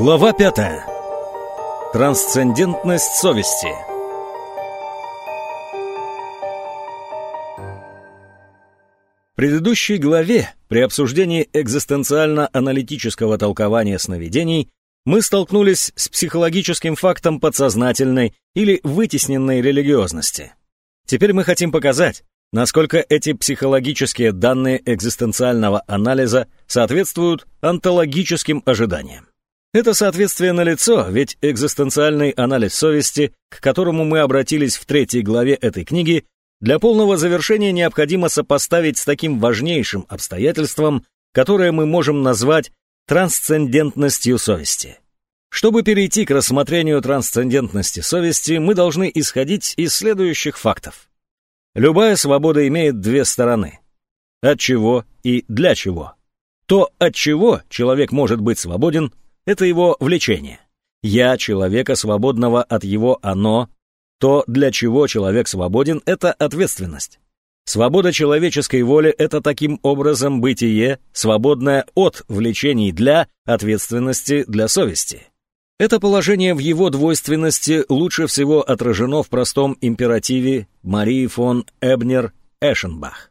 Глава пятая. Трансцендентность совести. В предыдущей главе, при обсуждении экзистенциально-аналитического толкования сновидений, мы столкнулись с психологическим фактом подсознательной или вытесненной религиозности. Теперь мы хотим показать, насколько эти психологические данные экзистенциального анализа соответствуют онтологическим ожиданиям. Это соответствие налицо, ведь экзистенциальный анализ совести, к которому мы обратились в третьей главе этой книги, для полного завершения необходимо сопоставить с таким важнейшим обстоятельством, которое мы можем назвать трансцендентностью совести. Чтобы перейти к рассмотрению трансцендентности совести, мы должны исходить из следующих фактов. Любая свобода имеет две стороны. От чего и для чего. То, от чего человек может быть свободен, это его влечение. Я человека, свободного от его «оно», то, для чего человек свободен, это ответственность. Свобода человеческой воли – это таким образом бытие, свободное от влечений для ответственности для совести. Это положение в его двойственности лучше всего отражено в простом императиве Марии фон Эбнер-Эшенбах.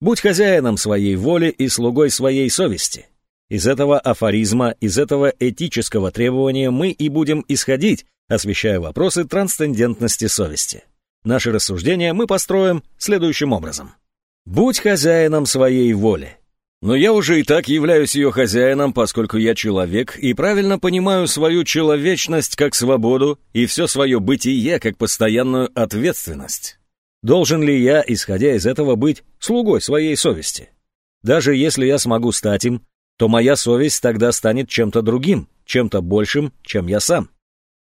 «Будь хозяином своей воли и слугой своей совести». Из этого афоризма, из этого этического требования мы и будем исходить, освещая вопросы трансцендентности совести. Наши рассуждения мы построим следующим образом. «Будь хозяином своей воли». Но я уже и так являюсь ее хозяином, поскольку я человек и правильно понимаю свою человечность как свободу и все свое бытие как постоянную ответственность. Должен ли я, исходя из этого, быть слугой своей совести? Даже если я смогу стать им, то моя совесть тогда станет чем-то другим, чем-то большим, чем я сам.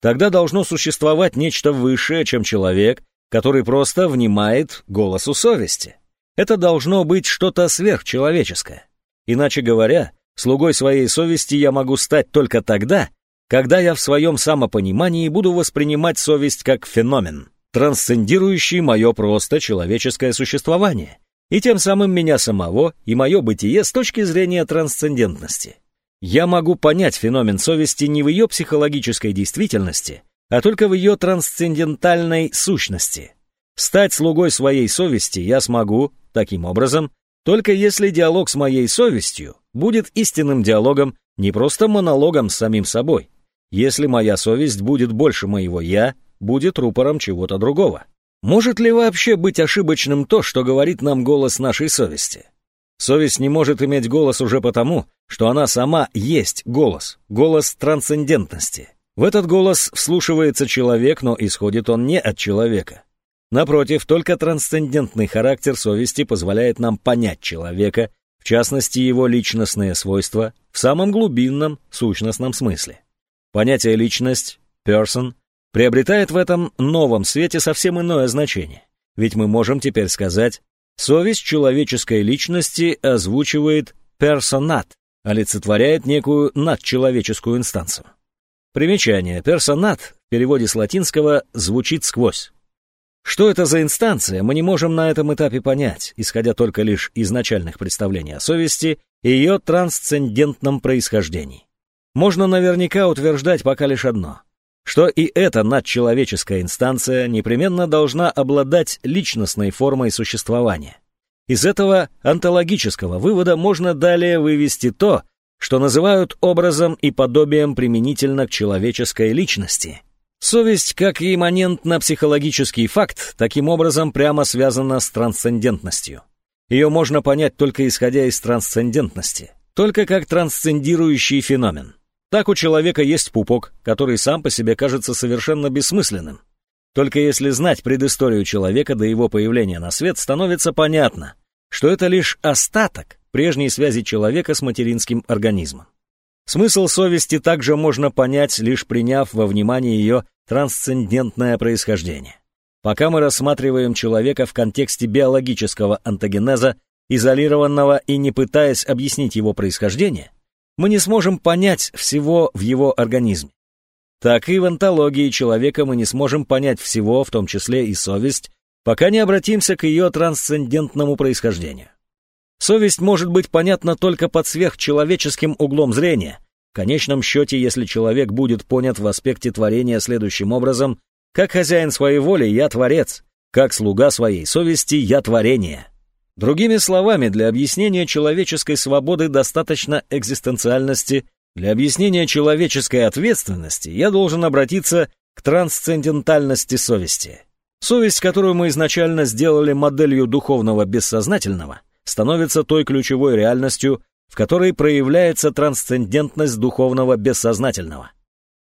Тогда должно существовать нечто высшее, чем человек, который просто внимает голосу совести. Это должно быть что-то сверхчеловеческое. Иначе говоря, слугой своей совести я могу стать только тогда, когда я в своем самопонимании буду воспринимать совесть как феномен, трансцендирующий мое просто человеческое существование, и тем самым меня самого и мое бытие с точки зрения трансцендентности. Я могу понять феномен совести не в ее психологической действительности, а только в ее трансцендентальной сущности. Стать слугой своей совести я смогу, таким образом, только если диалог с моей совестью будет истинным диалогом, не просто монологом с самим собой. Если моя совесть будет больше моего «я», будет рупором чего-то другого. Может ли вообще быть ошибочным то, что говорит нам голос нашей совести? Совесть не может иметь голос уже потому, что она сама есть голос, голос трансцендентности. В этот голос вслушивается человек, но исходит он не от человека. Напротив, только трансцендентный характер совести позволяет нам понять человека, в частности его личностные свойства, в самом глубинном, сущностном смысле. Понятие «личность», «person» приобретает в этом новом свете совсем иное значение. Ведь мы можем теперь сказать, совесть человеческой личности озвучивает «персонат», олицетворяет некую надчеловеческую инстанцию. Примечание «персонат» в переводе с латинского звучит сквозь. Что это за инстанция, мы не можем на этом этапе понять, исходя только лишь из начальных представлений о совести и ее трансцендентном происхождении. Можно наверняка утверждать пока лишь одно, что и эта надчеловеческая инстанция непременно должна обладать личностной формой существования. Из этого онтологического вывода можно далее вывести то, что называют образом и подобием применительно к человеческой личности – Совесть, как и имманентно-психологический факт, таким образом прямо связана с трансцендентностью. Ее можно понять только исходя из трансцендентности, только как трансцендирующий феномен. Так у человека есть пупок, который сам по себе кажется совершенно бессмысленным. Только если знать предысторию человека до его появления на свет, становится понятно, что это лишь остаток прежней связи человека с материнским организмом. Смысл совести также можно понять, лишь приняв во внимание ее трансцендентное происхождение. Пока мы рассматриваем человека в контексте биологического антогенеза, изолированного и не пытаясь объяснить его происхождение, мы не сможем понять всего в его организме. Так и в антологии человека мы не сможем понять всего, в том числе и совесть, пока не обратимся к ее трансцендентному происхождению. Совесть может быть понятна только под сверхчеловеческим углом зрения, В конечном счете, если человек будет понят в аспекте творения следующим образом, как хозяин своей воли я творец, как слуга своей совести я творение. Другими словами, для объяснения человеческой свободы достаточно экзистенциальности, для объяснения человеческой ответственности я должен обратиться к трансцендентальности совести. Совесть, которую мы изначально сделали моделью духовного бессознательного, становится той ключевой реальностью, в которой проявляется трансцендентность духовного бессознательного.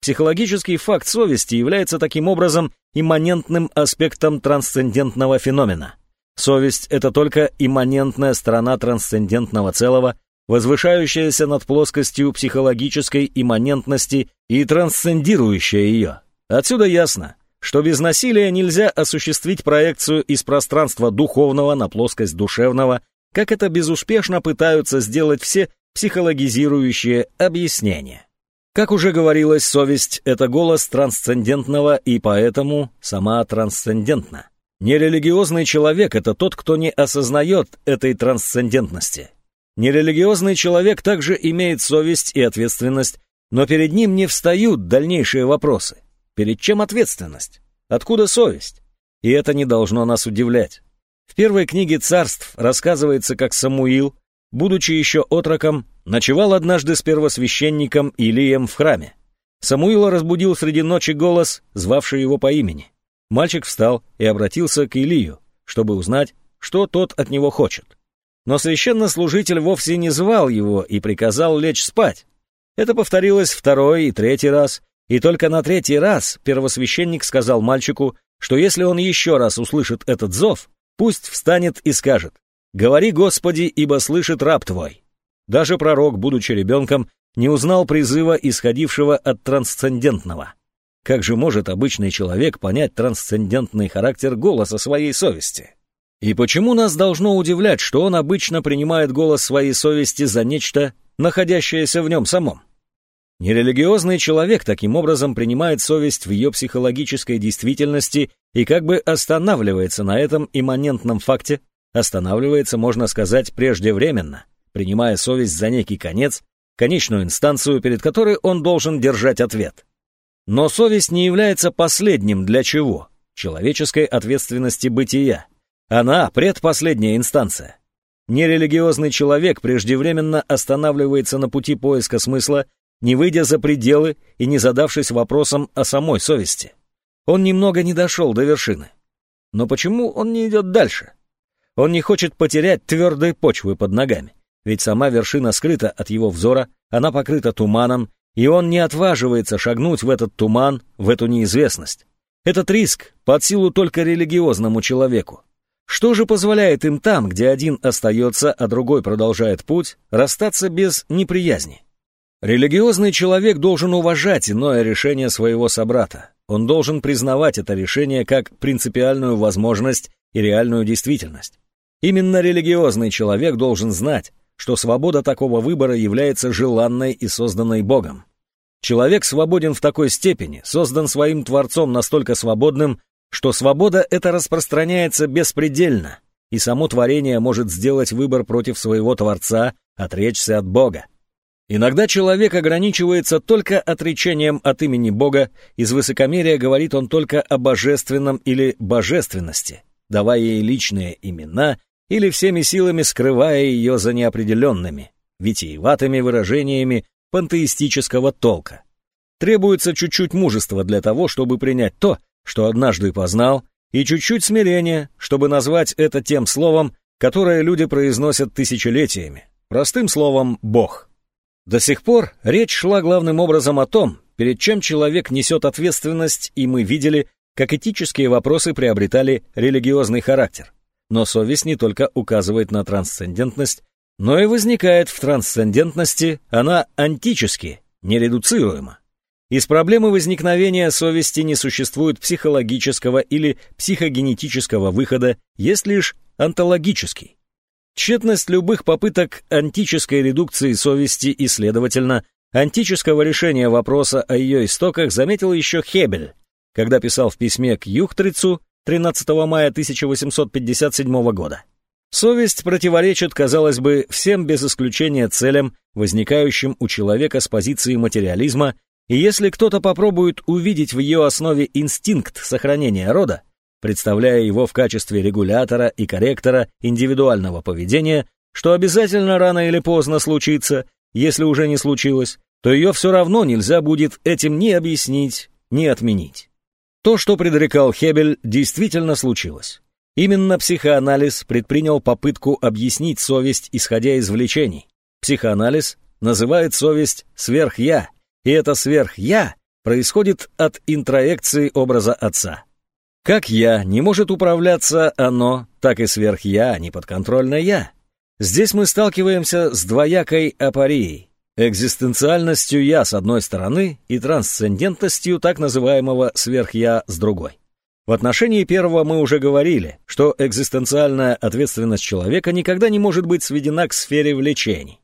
Психологический факт совести является таким образом имманентным аспектом трансцендентного феномена. Совесть — это только имманентная сторона трансцендентного целого, возвышающаяся над плоскостью психологической имманентности и трансцендирующая ее. Отсюда ясно, что без насилия нельзя осуществить проекцию из пространства духовного на плоскость душевного, как это безуспешно пытаются сделать все психологизирующие объяснения. Как уже говорилось, совесть — это голос трансцендентного и поэтому сама трансцендентна. Нерелигиозный человек — это тот, кто не осознает этой трансцендентности. Нерелигиозный человек также имеет совесть и ответственность, но перед ним не встают дальнейшие вопросы. Перед чем ответственность? Откуда совесть? И это не должно нас удивлять. В первой книге царств рассказывается, как Самуил, будучи еще отроком, ночевал однажды с первосвященником Илием в храме. Самуила разбудил среди ночи голос, звавший его по имени. Мальчик встал и обратился к Илию, чтобы узнать, что тот от него хочет. Но священнослужитель вовсе не звал его и приказал лечь спать. Это повторилось второй и третий раз, и только на третий раз первосвященник сказал мальчику, что если он еще раз услышит этот зов, пусть встанет и скажет «Говори, Господи, ибо слышит раб твой». Даже пророк, будучи ребенком, не узнал призыва, исходившего от трансцендентного. Как же может обычный человек понять трансцендентный характер голоса своей совести? И почему нас должно удивлять, что он обычно принимает голос своей совести за нечто, находящееся в нем самом? Нерелигиозный человек таким образом принимает совесть в ее психологической действительности и как бы останавливается на этом имманентном факте, останавливается, можно сказать, преждевременно, принимая совесть за некий конец, конечную инстанцию, перед которой он должен держать ответ. Но совесть не является последним для чего? Человеческой ответственности бытия. Она предпоследняя инстанция. Нерелигиозный человек преждевременно останавливается на пути поиска смысла, не выйдя за пределы и не задавшись вопросом о самой совести. Он немного не дошел до вершины. Но почему он не идет дальше? Он не хочет потерять твердой почвы под ногами. Ведь сама вершина скрыта от его взора, она покрыта туманом, и он не отваживается шагнуть в этот туман, в эту неизвестность. Этот риск под силу только религиозному человеку. Что же позволяет им там, где один остается, а другой продолжает путь, расстаться без неприязни? Религиозный человек должен уважать иное решение своего собрата. Он должен признавать это решение как принципиальную возможность и реальную действительность. Именно религиозный человек должен знать, что свобода такого выбора является желанной и созданной Богом. Человек свободен в такой степени, создан своим Творцом настолько свободным, что свобода эта распространяется беспредельно, и само творение может сделать выбор против своего Творца, отречься от Бога. Иногда человек ограничивается только отречением от имени Бога, из высокомерия говорит он только о божественном или божественности, давая ей личные имена или всеми силами скрывая ее за неопределенными, витиеватыми выражениями пантеистического толка. Требуется чуть-чуть мужества для того, чтобы принять то, что однажды познал, и чуть-чуть смирения, чтобы назвать это тем словом, которое люди произносят тысячелетиями, простым словом «Бог». До сих пор речь шла главным образом о том, перед чем человек несет ответственность, и мы видели, как этические вопросы приобретали религиозный характер. Но совесть не только указывает на трансцендентность, но и возникает в трансцендентности, она антически, нередуцируема. Из проблемы возникновения совести не существует психологического или психогенетического выхода, есть лишь онтологический. Тщетность любых попыток антической редукции совести и, следовательно, антического решения вопроса о ее истоках заметил еще Хебель, когда писал в письме к Юхтрицу 13 мая 1857 года. Совесть противоречит, казалось бы, всем без исключения целям, возникающим у человека с позиции материализма, и если кто-то попробует увидеть в ее основе инстинкт сохранения рода, представляя его в качестве регулятора и корректора индивидуального поведения, что обязательно рано или поздно случится, если уже не случилось, то ее все равно нельзя будет этим ни объяснить, ни отменить. То, что предрекал Хебель, действительно случилось. Именно психоанализ предпринял попытку объяснить совесть, исходя из влечений. Психоанализ называет совесть «сверх-я», и это «сверх-я» происходит от интроекции образа отца. Как «я» не может управляться оно, так и сверх-я неподконтрольно «я». Здесь мы сталкиваемся с двоякой апарией, экзистенциальностью «я» с одной стороны и трансцендентностью так называемого сверх-я с другой. В отношении первого мы уже говорили, что экзистенциальная ответственность человека никогда не может быть сведена к сфере влечений.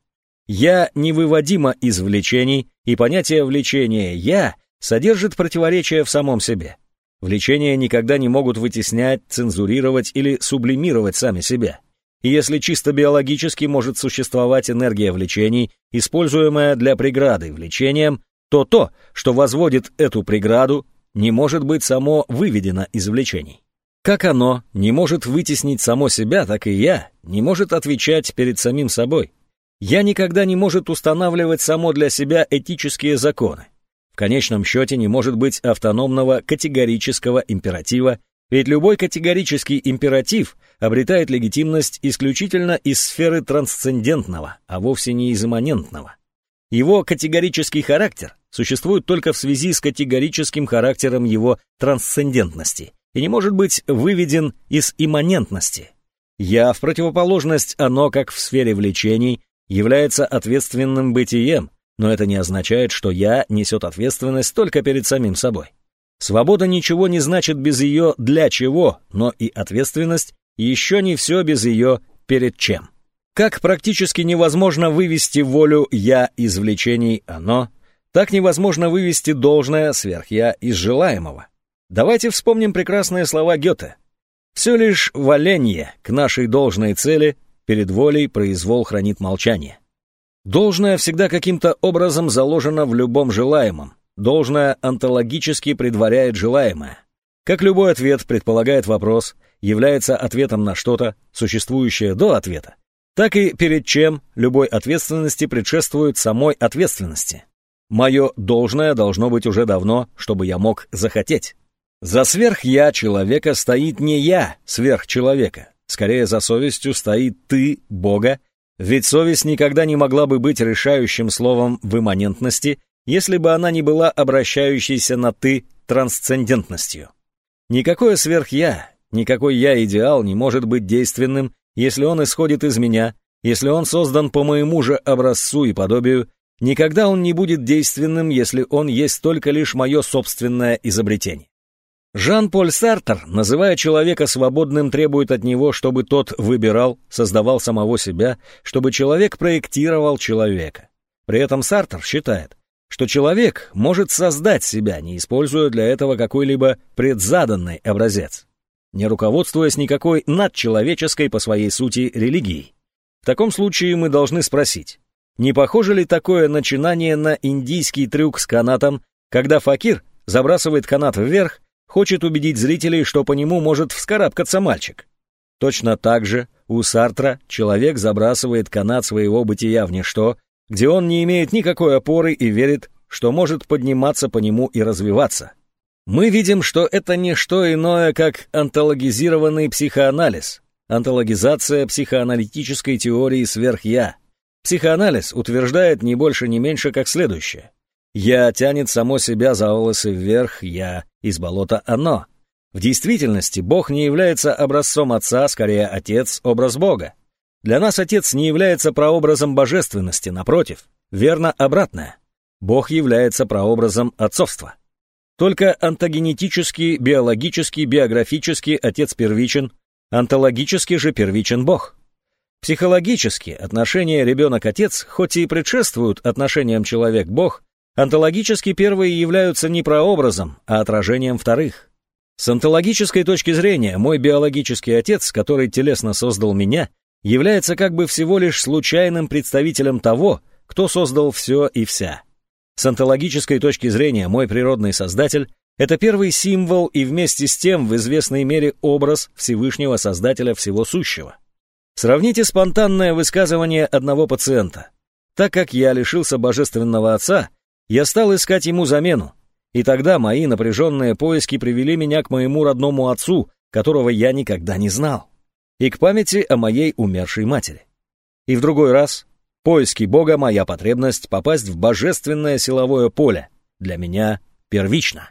«Я» невыводимо из влечений, и понятие влечения «я» содержит противоречие в самом себе. Влечения никогда не могут вытеснять, цензурировать или сублимировать сами себя. И если чисто биологически может существовать энергия влечений, используемая для преграды влечением, то то, что возводит эту преграду, не может быть само выведено из влечений. Как оно не может вытеснить само себя, так и я не может отвечать перед самим собой. Я никогда не может устанавливать само для себя этические законы. В конечном счете не может быть автономного категорического императива, ведь любой категорический императив обретает легитимность исключительно из сферы трансцендентного, а вовсе не из имманентного. Его категорический характер существует только в связи с категорическим характером его трансцендентности и не может быть выведен из имманентности. Я, в противоположность оно, как в сфере влечений, является ответственным бытием, но это не означает, что я несет ответственность только перед самим собой. Свобода ничего не значит без ее «для чего», но и ответственность еще не все без ее «перед чем». Как практически невозможно вывести волю «я» из влечений «оно», так невозможно вывести должное сверх-я из желаемого. Давайте вспомним прекрасные слова Гёте. «Все лишь валенье к нашей должной цели, перед волей произвол хранит молчание». Должное всегда каким-то образом заложено в любом желаемом. Должное онтологически предваряет желаемое. Как любой ответ предполагает вопрос, является ответом на что-то, существующее до ответа, так и перед чем любой ответственности предшествует самой ответственности. Мое должное должно быть уже давно, чтобы я мог захотеть. За сверх-я человека стоит не я, сверхчеловека. Скорее, за совестью стоит ты, Бога, ведь совесть никогда не могла бы быть решающим словом в имманентности, если бы она не была обращающейся на «ты» трансцендентностью. Никакое сверх-я, никакой я-идеал не может быть действенным, если он исходит из меня, если он создан по моему же образцу и подобию, никогда он не будет действенным, если он есть только лишь мое собственное изобретение. Жан-Поль Сартер, называя человека свободным, требует от него, чтобы тот выбирал, создавал самого себя, чтобы человек проектировал человека. При этом Сартер считает, что человек может создать себя, не используя для этого какой-либо предзаданный образец не руководствуясь никакой надчеловеческой по своей сути религией. В таком случае мы должны спросить, не похоже ли такое начинание на индийский трюк с канатом, когда факир забрасывает канат вверх, хочет убедить зрителей, что по нему может вскарабкаться мальчик. Точно так же у Сартра человек забрасывает канат своего бытия в ничто, где он не имеет никакой опоры и верит, что может подниматься по нему и развиваться. Мы видим, что это не что иное, как антологизированный психоанализ, антологизация психоаналитической теории сверх-я. Психоанализ утверждает не больше, не меньше, как следующее. «Я» тянет само себя за волосы вверх, «я» из болота «оно». В действительности Бог не является образцом Отца, скорее Отец — образ Бога. Для нас Отец не является прообразом божественности, напротив, верно обратное. Бог является прообразом отцовства. Только онтогенетический, биологический, биографический отец первичен, онтологически же первичен Бог. Психологически отношения ребенок-отец, хоть и предшествуют отношениям человек-бог, онтологически первые являются не прообразом, а отражением вторых. С онтологической точки зрения, мой биологический отец, который телесно создал меня, является как бы всего лишь случайным представителем того, кто создал все и вся. С онтологической точки зрения мой природный создатель — это первый символ и вместе с тем в известной мере образ Всевышнего Создателя всего сущего. Сравните спонтанное высказывание одного пациента. Так как я лишился божественного отца, я стал искать ему замену, и тогда мои напряженные поиски привели меня к моему родному отцу, которого я никогда не знал, и к памяти о моей умершей матери. И в другой раз поиски Бога — моя потребность попасть в божественное силовое поле, для меня первично.